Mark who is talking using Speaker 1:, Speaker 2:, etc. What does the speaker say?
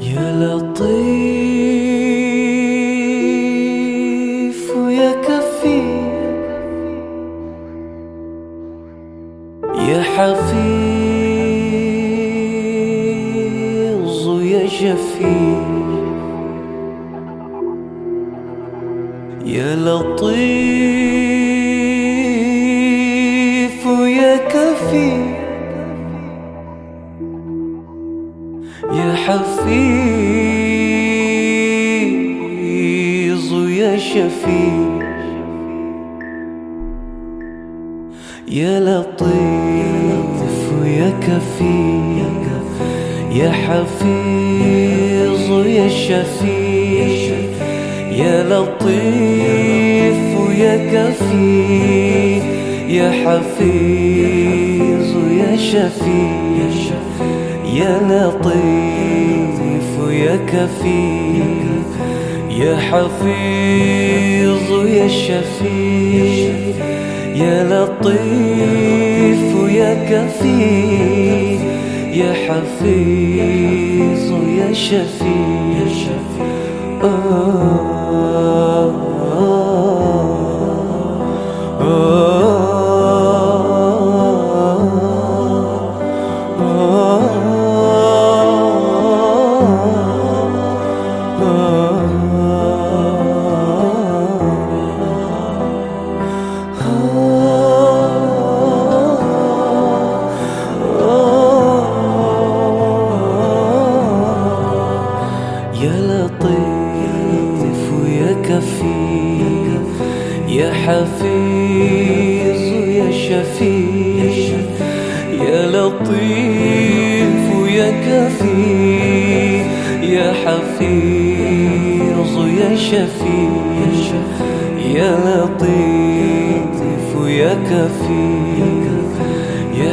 Speaker 1: يا لطيف يا كفي يا حفيظ يا شفي يا لطيف يا كفي يا حفيظ يا شفيع يا لطيف يا كفي يا حفيظ يا شفيع يا لطيف يا كفي يا حفيظ يا شفيع يا لطيف يا كفي يا حفيظ يا شفيع آه يا لطيف يا كفي يا حفيظ يا شفيع يا لطيف يا كفي يا حفيظ يا شفيع يا لطيف يا كفي يا حفيظ يا شفيع يا لطيف يا كفي يا